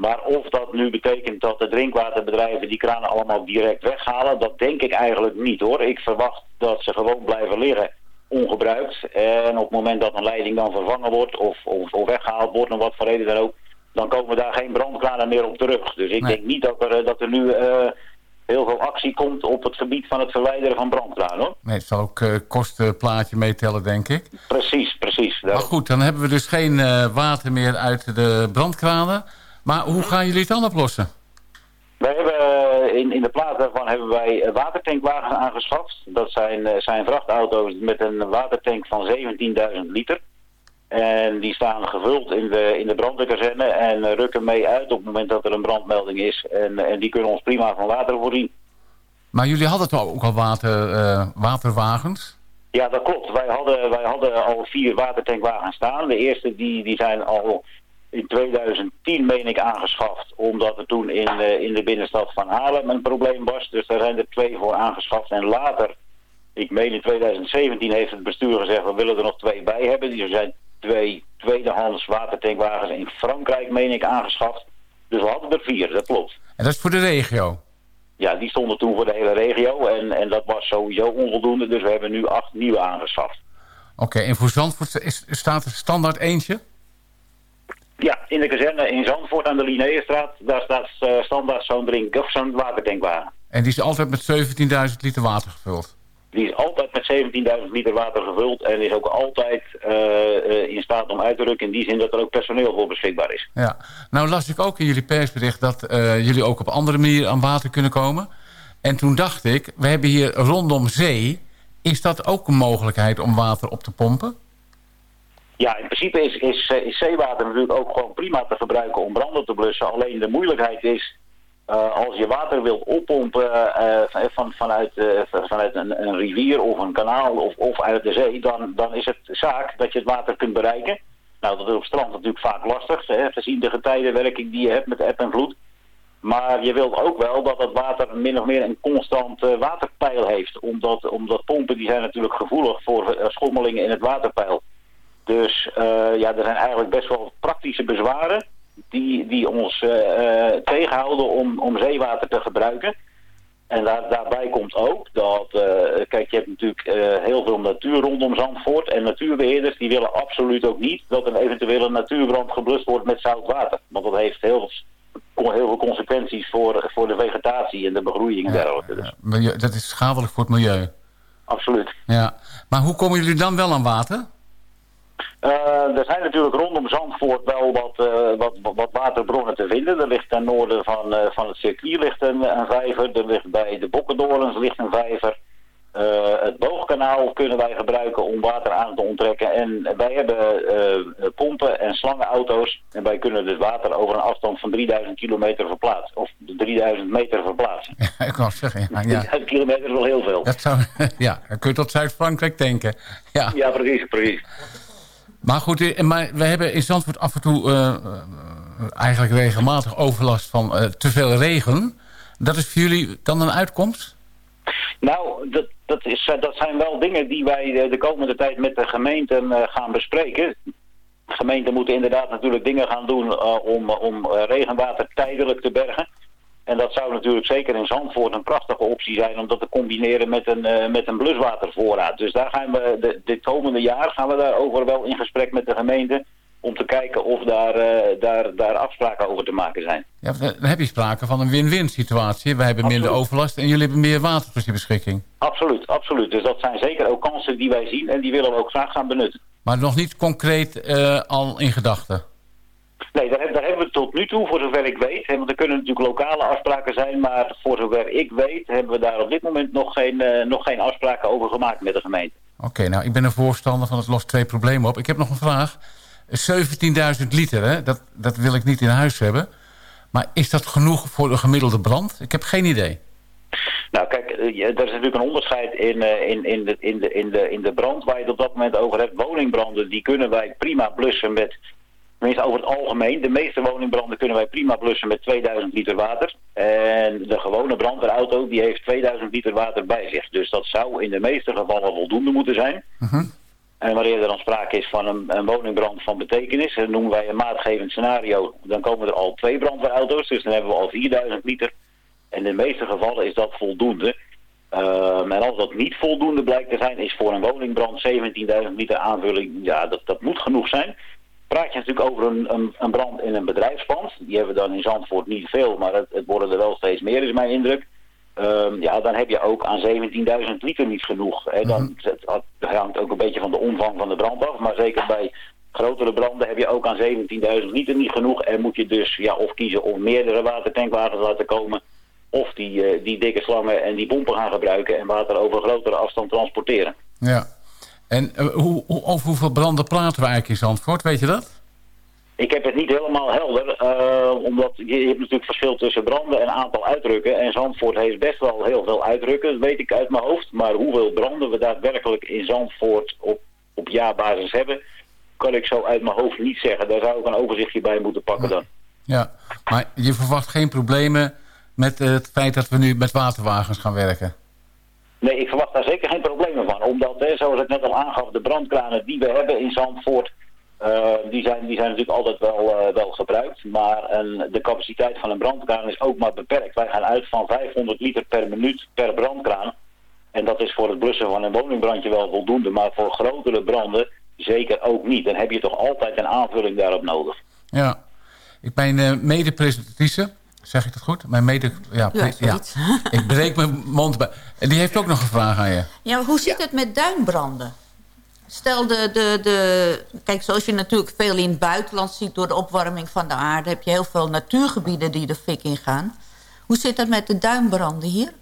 Maar of dat nu betekent dat de drinkwaterbedrijven die kranen allemaal direct weghalen, dat denk ik eigenlijk niet hoor. Ik verwacht dat ze gewoon blijven liggen ongebruikt. En op het moment dat een leiding dan vervangen wordt of, of, of weggehaald wordt, om wat voor reden dan ook, dan komen daar geen brandkranen meer op terug. Dus ik denk niet dat er, dat er nu uh, heel veel actie komt op het gebied van het verwijderen van brandkranen. Hoor. Nee, het zal ook uh, kostenplaatje meetellen, denk ik. Precies, precies. Maar goed, dan hebben we dus geen uh, water meer uit de brandkranen. Maar hoe gaan jullie het dan oplossen? Wij hebben in, in de plaats daarvan hebben wij watertankwagens aangeschaft. Dat zijn, zijn vrachtauto's met een watertank van 17.000 liter. En die staan gevuld in de, in de brandweerkazerne en rukken mee uit op het moment dat er een brandmelding is. En, en die kunnen ons prima van water voorzien. Maar jullie hadden toch ook al water, uh, waterwagens? Ja, dat klopt. Wij hadden, wij hadden al vier watertankwagens staan. De eerste die, die zijn al in 2010, meen ik, aangeschaft. Omdat er toen in, uh, in de binnenstad van Haarlem een probleem was. Dus daar zijn er twee voor aangeschaft. En later, ik meen in 2017, heeft het bestuur gezegd... we willen er nog twee bij hebben. Die zijn twee tweedehands watertankwagens in Frankrijk, meen ik, aangeschaft. Dus we hadden er vier, dat klopt. En dat is voor de regio? Ja, die stonden toen voor de hele regio en, en dat was sowieso onvoldoende. Dus we hebben nu acht nieuwe aangeschaft. Oké, en voor Zandvoort is, staat er standaard eentje? Ja, in de kazerne in Zandvoort aan de Linnéestraat, daar staat uh, standaard zo'n drink zo'n watertankwagen. En die is altijd met 17.000 liter water gevuld? Die is altijd met 17.000 liter water gevuld en is ook altijd uh, uh, in staat om uit te rukken. In die zin dat er ook personeel voor beschikbaar is. Ja, nou las ik ook in jullie persbericht dat uh, jullie ook op andere manier aan water kunnen komen. En toen dacht ik, we hebben hier rondom zee. Is dat ook een mogelijkheid om water op te pompen? Ja, in principe is, is, is zeewater natuurlijk ook gewoon prima te gebruiken om branden te blussen. Alleen de moeilijkheid is uh, als je water wilt oppompen uh, van, vanuit, vanuit een, rivier of een kanaal of, of uit de zee, dan, dan is het zaak dat je het water kunt bereiken. Nou, dat is op strand natuurlijk vaak lastig, hè, gezien de getijdenwerking die je hebt met eb en vloed. Maar je wilt ook wel dat het water min of meer een constant waterpeil heeft. Omdat, omdat pompen die zijn natuurlijk gevoelig voor schommelingen in het waterpeil. Dus ja, er zijn eigenlijk best wel praktische bezwaren die, die ons uh, tegenhouden om, om zeewater te gebruiken. En daar, daarbij komt ook dat, uh, kijk, je hebt natuurlijk uh, heel veel natuur rondom Zandvoort. En natuurbeheerders die willen absoluut ook niet dat een eventuele natuurbrand geblust wordt met zout water. Want dat heeft heel, heel veel consequenties voor, voor de vegetatie en de begroeiing en dergelijke. Dus. Ja, dat is schadelijk voor het milieu. Absoluut. Ja. Maar hoe komen jullie dan wel aan water? Uh, er zijn natuurlijk rondom Zandvoort wel wat, uh, wat, wat waterbronnen te vinden. Er ligt ten noorden van, uh, van het circuit ligt een, een, vijver. Er ligt bij de Bokkendorens ligt een vijver. het boogkanaal kunnen wij gebruiken om water aan te onttrekken. En wij hebben pompen en slangenauto's. En wij kunnen dus water over een afstand van 3000 kilometer verplaatsen. Of 3000 meter verplaatsen. Ja, ik wou zeggen, ja. 3000 kilometer is wel heel veel. Dat zou, ja, dan kun je tot Zuid-Frankrijk denken. Ja, ja precies, precies. Maar goed, maar we hebben in Zandvoort af en toe uh, eigenlijk regelmatig overlast van uh, te veel regen. Dat is voor jullie dan een uitkomst? Nou, dat, dat, is, dat zijn wel dingen die wij de komende tijd met de gemeenten gaan bespreken. Gemeenten moeten inderdaad natuurlijk dingen gaan doen om, om regenwater tijdelijk te bergen. En dat zou natuurlijk zeker in Zandvoort een prachtige optie zijn om dat te combineren met een, uh, met een bluswatervoorraad. Dus daar gaan we de, dit komende jaar gaan we daarover wel in gesprek met de gemeente om te kijken of daar, uh, daar, daar afspraken over te maken zijn. Ja, dan heb je sprake van een win-win situatie. Wij hebben absoluut. minder overlast en jullie hebben meer water tot je beschikking. Absoluut, absoluut. Dus dat zijn zeker ook kansen die wij zien en die willen we ook graag gaan benutten. Maar nog niet concreet uh, al in gedachten? Nee, daar, daar, hebben we tot nu toe, voor zover ik weet. Want er kunnen natuurlijk lokale afspraken zijn, maar voor zover ik weet... hebben we daar op dit moment nog geen, uh, nog geen afspraken over gemaakt met de gemeente. Oké, okay, nou, ik ben een voorstander van het lost twee problemen op. Ik heb nog een vraag. 17.000 liter, hè? Dat, dat wil ik niet in huis hebben. Maar is dat genoeg voor de gemiddelde brand? Ik heb geen idee. Nou kijk, er is natuurlijk een onderscheid in, in, in, de, in, de, in, de, in de brand waar je het op dat moment over hebt. Woningbranden, die kunnen wij prima blussen met Tenminste, over het algemeen. De meeste woningbranden kunnen wij prima blussen met 2000 liter water. En de gewone brandweerauto die heeft 2000 liter water bij zich. Dus dat zou in de meeste gevallen voldoende moeten zijn. En wanneer er dan sprake is van een, een woningbrand van betekenis, dat noemen wij een maatgevend scenario, dan komen er al twee brandweerauto's. Dus dan hebben we al 4000 liter. En in de meeste gevallen is dat voldoende. Um, en als dat niet voldoende blijkt te zijn, is voor een woningbrand 17.000 liter aanvulling, ja, dat, dat moet genoeg zijn. Praat je natuurlijk over een, een, een, brand in een bedrijfspand. Die hebben we dan in Zandvoort niet veel, maar het, het worden er wel steeds meer, is mijn indruk. Um, ja, dan heb je ook aan 17.000 liter niet genoeg. Hè. Dan, mhm. het, het hangt ook een beetje van de omvang van de brand af, maar zeker bij grotere branden heb je ook aan 17.000 liter niet genoeg. En moet je dus ja, of kiezen om meerdere watertankwagens laten komen of die, uh, die dikke slangen en die pompen gaan gebruiken en water over grotere afstand transporteren. Ja. En uh, hoe, over hoeveel branden praten we eigenlijk in Zandvoort, weet je dat? Ik heb het niet helemaal helder, uh, omdat je, je, hebt natuurlijk verschil tussen branden en aantal uitdrukken. En Zandvoort heeft best wel heel veel uitdrukken, dat weet ik uit mijn hoofd. Maar hoeveel branden we daadwerkelijk in Zandvoort op, op jaarbasis hebben, kan ik zo uit mijn hoofd niet zeggen. Daar zou ik een overzichtje bij moeten pakken dan. Ja, maar je verwacht geen problemen met het feit dat we nu met waterwagens gaan werken? Nee, ik verwacht daar zeker geen problemen van. Omdat, hè, zoals ik net al aangaf, de brandkranen die we hebben in Zandvoort... Uh, die, zijn, die zijn natuurlijk altijd wel, uh, wel gebruikt. Maar de capaciteit van een brandkraan is ook maar beperkt. Wij gaan uit van 500 liter per minuut per brandkraan. En dat is voor het blussen van een woningbrandje wel voldoende. Maar voor grotere branden zeker ook niet. Dan heb je toch altijd een aanvulling daarop nodig. Ja, ik ben uh, mede-presentatrice Zeg ik dat goed? Mijn mede... Ja, ja, ja. ik breek mijn mond bij. En die heeft ook nog een vraag aan je. Ja, hoe zit het met duinbranden? Stel, de, de, de, kijk, zoals je natuurlijk veel in het buitenland ziet... door de opwarming van de aarde... heb je heel veel natuurgebieden die de fik ingaan. Hoe zit dat met de duinbranden hier?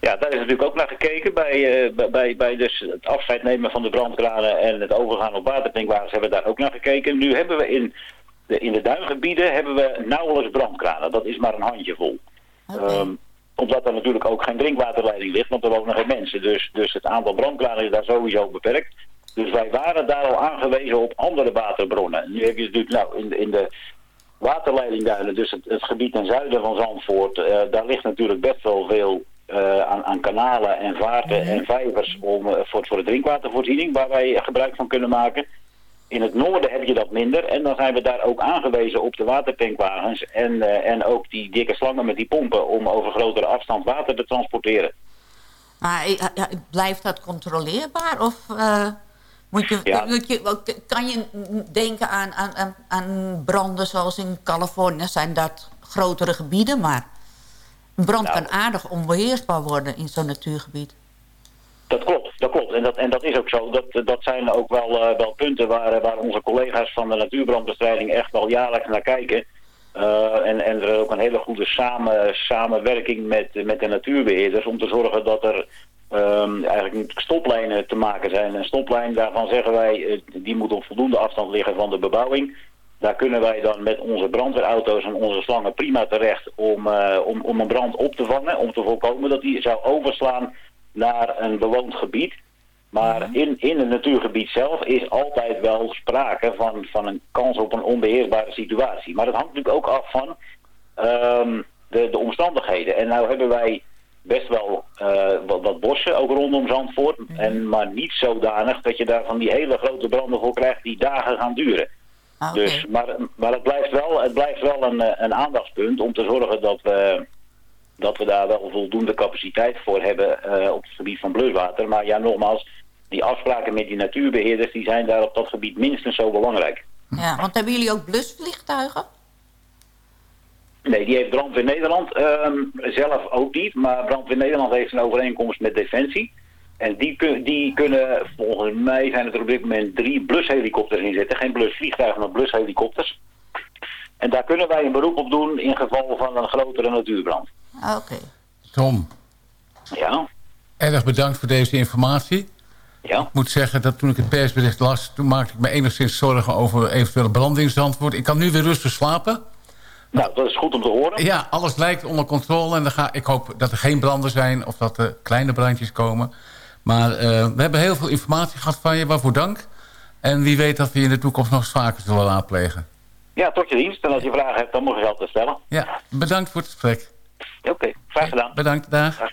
Ja, daar is natuurlijk ook naar gekeken. Bij, uh, bij, bij dus het afscheid nemen van de brandkranen... en het overgaan op watertankwagens hebben we daar ook naar gekeken. Nu hebben we in in de duingebieden hebben we nauwelijks brandkranen. Dat is maar een handjevol. Okay. Um, omdat er natuurlijk ook geen drinkwaterleiding ligt, want er wonen geen mensen. Dus, dus het aantal brandkranen is daar sowieso beperkt. Dus wij waren daar al aangewezen op andere waterbronnen. Nu heb je natuurlijk nou, in, de, in de waterleidingduinen, dus het, het, gebied ten zuiden van Zandvoort, uh, daar ligt natuurlijk best wel veel uh, aan, aan, kanalen en vaarten -hmm. en vijvers om, uh, voor, voor de drinkwatervoorziening, waar wij gebruik van kunnen maken. In het noorden heb je dat minder. En dan zijn we daar ook aangewezen op de watertankwagens. En, uh, en ook die dikke slangen met die pompen om over grotere afstand water te transporteren. Maar ja, blijft dat controleerbaar? Of uh, moet je, ja. moet je, kan je denken aan, aan, aan branden zoals in Californië? Zijn dat grotere gebieden? Maar een brand nou, kan aardig onbeheersbaar worden in zo'n natuurgebied. Dat klopt, klopt. En dat, en dat is ook zo. Dat, dat zijn ook wel, uh, wel punten waar, waar onze collega's van de natuurbrandbestrijding echt wel jaarlijks naar kijken. Uh, en, en er is ook een hele goede samen, samenwerking met, met de natuurbeheerders om te zorgen dat er um, eigenlijk stoplijnen te maken zijn. Een stoplijn, daarvan zeggen wij, uh, die moet op voldoende afstand liggen van de bebouwing. Daar kunnen wij dan met onze brandweerauto's en onze slangen prima terecht om, om, om een brand op te vangen. Om te voorkomen dat die zou overslaan naar een bewoond gebied. Maar in, in het natuurgebied zelf is altijd wel sprake van, van een kans op een onbeheersbare situatie. Maar dat hangt natuurlijk ook af van um, de, de omstandigheden. En nou hebben wij best wel uh, wat, wat, bossen, ook rondom Zandvoort. En, maar niet zodanig dat je daar van die hele grote branden voor krijgt die dagen gaan duren. Ah, okay. dus, maar maar het, blijft wel, het blijft wel een, een aandachtspunt om te zorgen dat we dat we daar wel voldoende capaciteit voor hebben uh, op het gebied van bluswater. Maar ja, nogmaals, die afspraken met die natuurbeheerders, die zijn daar op dat gebied minstens zo belangrijk. Ja, want hebben jullie ook blusvliegtuigen? Nee, die heeft Brandweer Nederland um, zelf ook niet. Maar Brandweer Nederland heeft een overeenkomst met Defensie. En die, die kunnen, volgens mij zijn het er op dit moment drie blushelikopters in zitten. Geen blusvliegtuigen, maar blushelikopters. En daar kunnen wij een beroep op doen in geval van een grotere natuurbrand. Ah, oké. Okay. Tom. Ja? Erg bedankt voor deze informatie. Ja. Ik moet zeggen dat toen ik het persbericht las... toen maakte ik me enigszins zorgen over eventuele brandingsantwoord. Ik kan nu weer rustig slapen. Nou, dat is goed om te horen. Ja, alles lijkt onder controle. En dan ga, ik hoop dat er geen branden zijn of dat er kleine brandjes komen. Maar uh, we hebben heel veel informatie gehad van je. Waarvoor dank. En wie weet dat we je in de toekomst nog vaker zullen aanplegen. Ja, tot je dienst. En als je vragen hebt, dan moet je ze altijd stellen. Ja, bedankt voor het gesprek. Oké, graag gedaan. Bedankt, dag.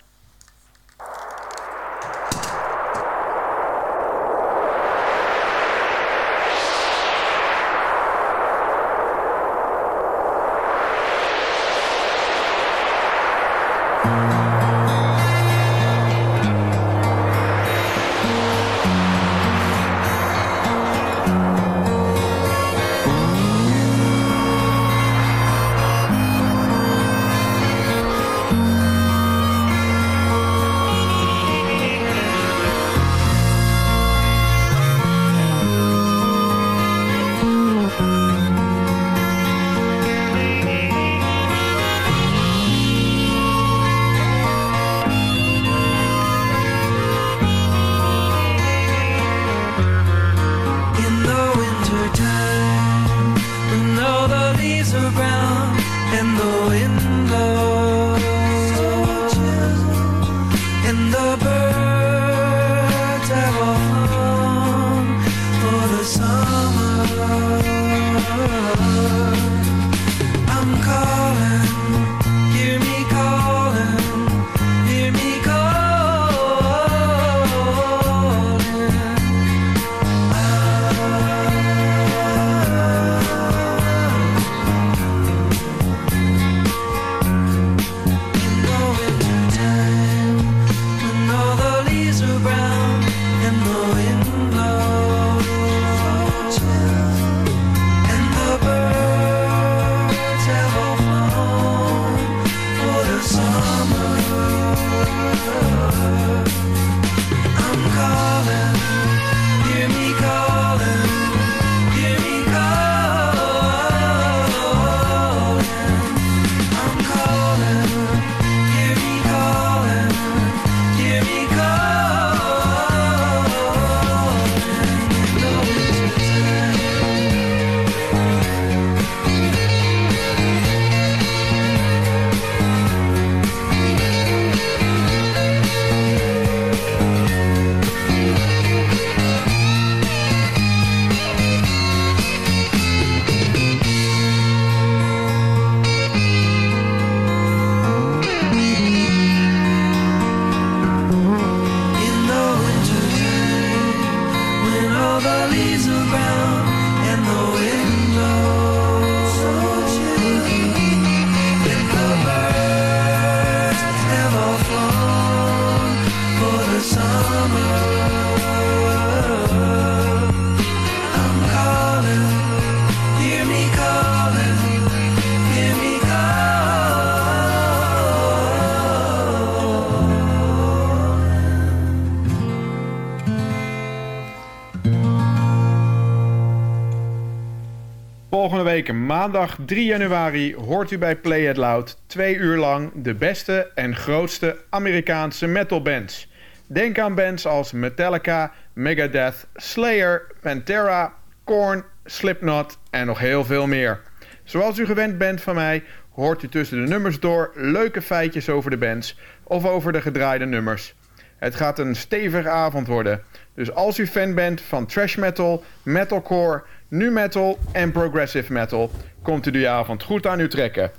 Maandag 3 januari hoort u bij Play It Loud twee uur lang de beste en grootste Amerikaanse metalbands. Denk aan bands als Metallica, Megadeth, Slayer, Pantera, Korn, Slipknot en nog heel veel meer. Zoals u gewend bent van mij, hoort u tussen de nummers door leuke feitjes over de bands of over de gedraaide nummers. Het gaat een stevige avond worden. Dus als u fan bent van thrash metal, metalcore, nu metal en progressive metal, komt u die avond goed aan uw trekken.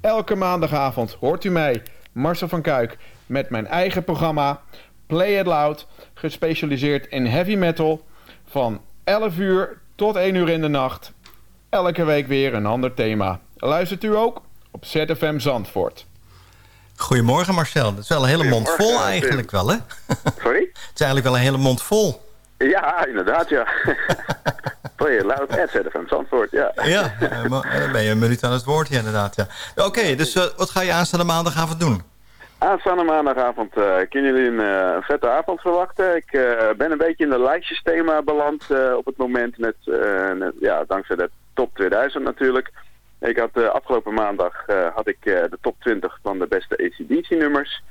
Elke maandagavond hoort u mij, Marcel van Kuik, met mijn eigen programma Play It Loud, gespecialiseerd in heavy metal, van 11 uur tot 1 uur in de nacht. Elke week weer een ander thema. Luistert u ook op ZFM Zandvoort. Goedemorgen Marcel. Dat is wel een hele mond vol eigenlijk wel, hè? Sorry? Het is eigenlijk wel een hele mond vol. Ja, inderdaad, ja. Play it loud at ZFM Zandvoort, ja. Ja, eh, maar, eh, dan ben je een minuut aan het woord, ja, inderdaad. Ja. Oké, dus eh, wat ga je aanstaande maandagavond doen? Aanstaande maandagavond eh, kunnen jullie een vette avond verwachten. Ik ben een beetje in de lijstjesthema beland eh, op het moment. Met, net- ja, dankzij de top 2000 natuurlijk. Ik had afgelopen maandag had ik de top 20 van de beste ACDC-nummers.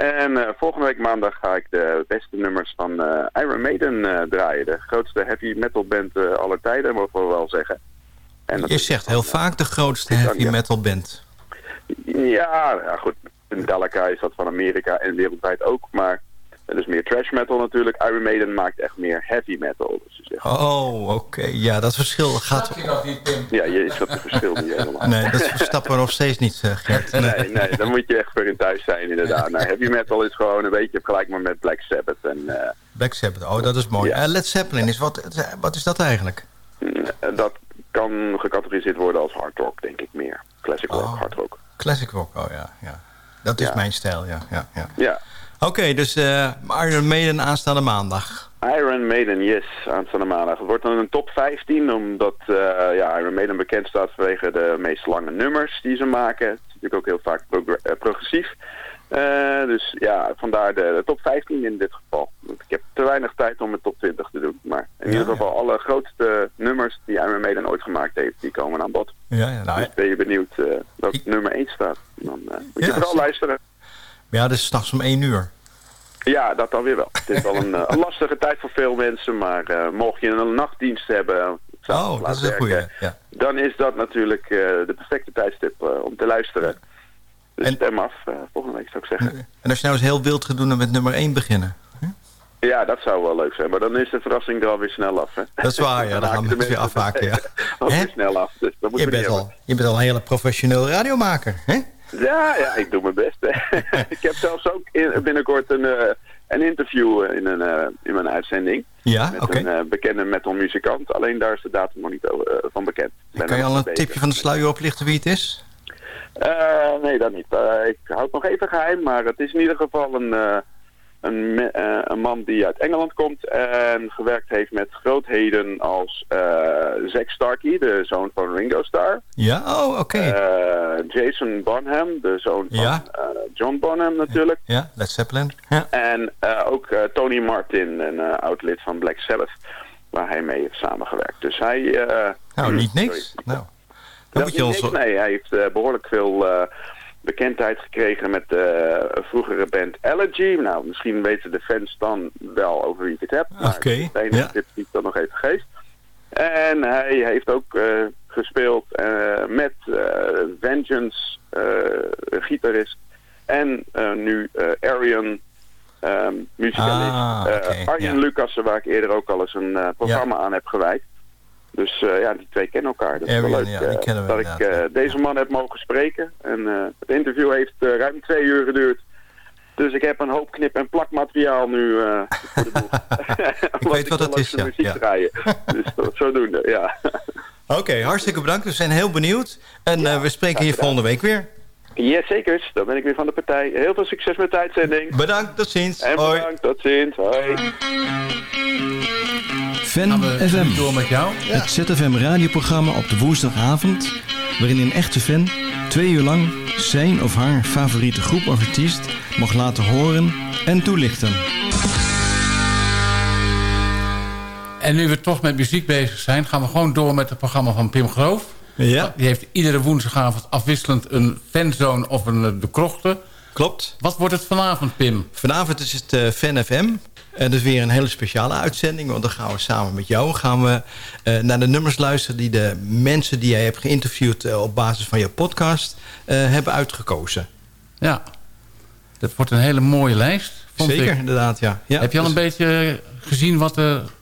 En eh, volgende week maandag ga ik de beste nummers van eh, Iron Maiden eh, draaien. De grootste heavy metal band aller tijden, mogen we wel zeggen. En Je zegt heel vaak de grootste heavy metal band. Ja, ja goed. Metallica is dat van Amerika en wereldwijd ook. Maar dus meer trash metal natuurlijk. Iron Maiden maakt echt meer heavy metal. Dus je zegt, Oh, oké. Ja, dat verschil gaat... ja, je snapt het verschil niet helemaal. Nee, dat stappen we nog steeds niet, eh, Gert. Nee, nee, dan moet je echt voor in thuis zijn inderdaad. Nou, heavy metal is gewoon een beetje vergelijkbaar met Black Sabbath. En, eh, Black Sabbath, oh, dat is mooi. Ja. Eh, Led Zeppelin, is wat, wat is dat eigenlijk? dat kan gecategoriseerd worden als hard rock, denk ik meer. Classic rock, Oh. hard rock. Classic rock, oh ja. ja. Dat is Ja. mijn stijl, ja. ja, ja. Ja. Oké, dus eh Iron Maiden aanstaande maandag. Iron Maiden, yes, aanstaande maandag. Het wordt dan een top 15, omdat eh, ja, Iron Maiden bekend staat vanwege de meest lange nummers die ze maken. Het is natuurlijk ook heel vaak eh, progressief. Dus ja, vandaar de, de top 15 in dit geval. Want Ik heb te weinig tijd om een top 20 te doen. Maar in ieder geval alle grootste nummers die Iron Maiden ooit gemaakt heeft, die komen aan bod. Ja, ja, nou, Dus ben je benieuwd welk nummer 1 staat. Dan moet je vooral zeker. Ja, dus s'nachts om één uur. Ja, dat dan weer wel. Het is wel een, eh, een lastige tijd voor veel mensen, maar eh, mocht je een nachtdienst hebben, s'avonds Oh, dat is een goeie. Ja. dan is dat natuurlijk eh, de perfecte tijdstip eh, om te luisteren. Dus En- stem af, eh, volgende week zou ik zeggen. En als je nou eens heel wild gaat doen en met nummer 1 beginnen. Ja, dat zou wel leuk zijn, maar dan is de verrassing er alweer snel af. Hè? Dat is waar, ja. Dan gaan we het weer afhaken, ja. alweer snel af, dus dat moet Je je bent, al, je bent al een hele professioneel radiomaker, hè? Ja, ja, ik doe mijn best. Ik heb zelfs ook in- binnenkort een, eh, een interview eh, in, een, eh, in mijn uitzending. Ja, Met oké. een eh, bekende metalmuzikant. Alleen daar is de datum nog niet van bekend. Ben Kan je al een tipje van de sluier oplichten wie het is? Nee, dat niet. Ik houd het nog even geheim, maar het is in ieder geval een, een, eh, een man die uit Engeland komt en gewerkt heeft met grootheden als eh Zack Starkey, de zoon van Ringo Starr. Ja, oh, oké. Eh, Jason Bonham, de zoon van Ja. John Bonham natuurlijk. Ja, Led Zeppelin. Ja. En ook Tony Martin, een oud lid van Black Sabbath, waar hij mee heeft samengewerkt. Dus hij... Nou, niet sorry. niks. Nou, dan moet je ons... niks, Nee, hij heeft eh, behoorlijk veel bekendheid gekregen met de vroegere band Allergy. Nou, misschien weten de fans dan wel over wie ik het heb. Maar Oké, de enige tip die ik dan nog even geef. En hij heeft ook eh, gespeeld eh, met eh, Vengeance, eh, gitarist. En eh, nu eh Arian, ehm muzikant. Ah, Eh, Arjen. Lucassen, waar ik eerder ook al eens een eh, programma aan heb gewijd. Dus eh, ja, die twee kennen elkaar. Dat is wel Arian, leuk ja, die eh, kennen we dat ik eh, deze man heb mogen spreken. En het interview heeft ruim twee uur geduurd. Dus ik heb een hoop knip- en plakmateriaal nu voor de boeg. Ik weet wat dat is, ja. muziek ja. draaien. Dus dat, zodoende, ja. Oké, hartstikke bedankt. We zijn heel benieuwd. En we spreken hier volgende week weer. Yes, zeker. Dan ben ik weer van de partij. Heel veel succes met de uitzending. Bedankt, tot ziens. En Hoi. bedankt, tot ziens. Hoi. Fan FM. Door met jou. Het ZFM radioprogramma op de woensdagavond... waarin een echte fan twee uur lang zijn of haar favoriete groep of artiest... mag laten horen en toelichten. En nu we toch met muziek bezig zijn... gaan we gewoon door met het programma van Pim Groof. Ja. Die heeft iedere woensdagavond afwisselend een fanzone of een eh, de krochten. Klopt. Wat wordt het vanavond, Pim? Vanavond is het eh Fan FM. En dat is weer een hele speciale uitzending. Want dan gaan we samen met jou gaan we, eh, naar de nummers luisteren... die de mensen die jij hebt geïnterviewd... op basis van je podcast hebben uitgekozen. Ja, dat wordt een hele mooie lijst. Vond Zeker, ik. inderdaad, ja. ja. Heb je al een dus- beetje gezien wat,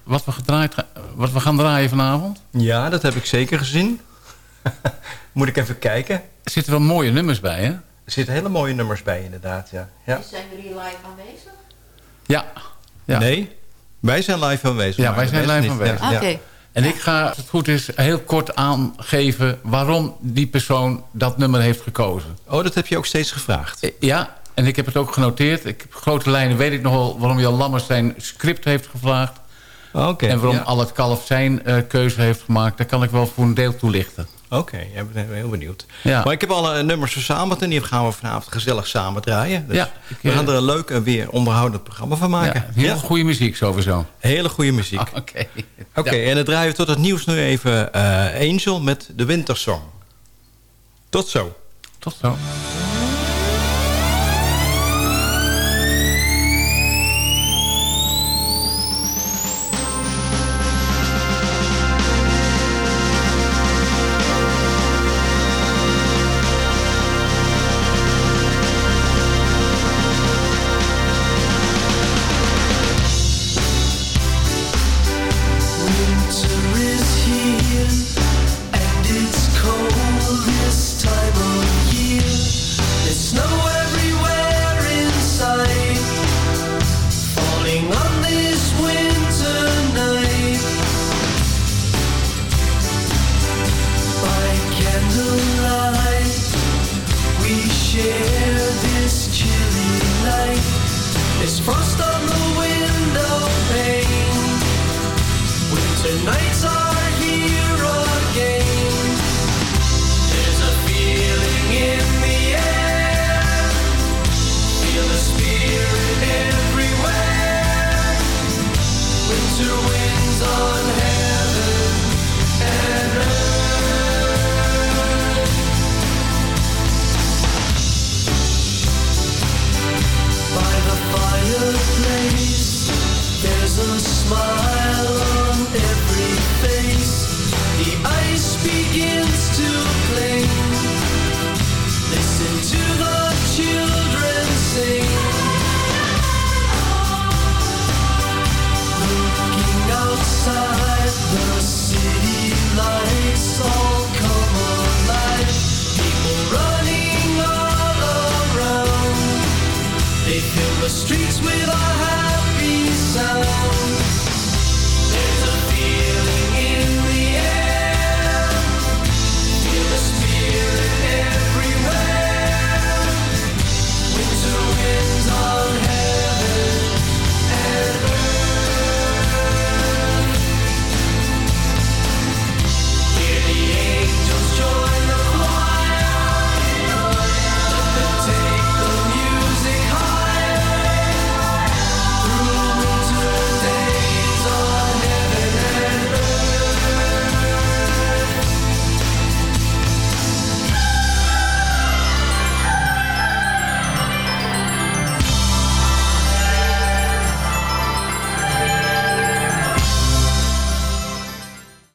wat, we gedraaid, wat we gaan draaien vanavond? Ja, dat heb ik zeker gezien. Moet ik even kijken. Er zitten wel mooie nummers bij, hè? Er zitten hele mooie nummers bij, inderdaad, ja. ja. Zijn we hier live aanwezig? Ja. ja. Nee, wij zijn live aanwezig. Ja, wij zijn live niet. aanwezig. Ja, Oké. ja. En ik ga, als het goed is, heel kort aangeven... waarom die persoon dat nummer heeft gekozen. Oh, dat heb je ook steeds gevraagd. Eh, Ja, en ik heb het ook genoteerd. Ik, op grote lijnen weet ik nog wel waarom Jan Lammers zijn script heeft gevraagd. Oké. en waarom ja. Al het Kalf zijn eh, keuze heeft gemaakt. Daar kan ik wel voor een deel toelichten. Oké, ja, ik ben heel benieuwd. Ja. Maar ik heb alle nummers verzameld en die gaan we vanavond gezellig samen draaien. Dus Ja, ik, we eh, gaan er een leuk en weer onderhoudend programma van maken. Ja, heel goede muziek sowieso. Hele goede muziek. Oké. Oké, en dan draaien we tot het nieuws nu even eh, Angel met de Wintersong. Tot zo. Tot zo. The nights are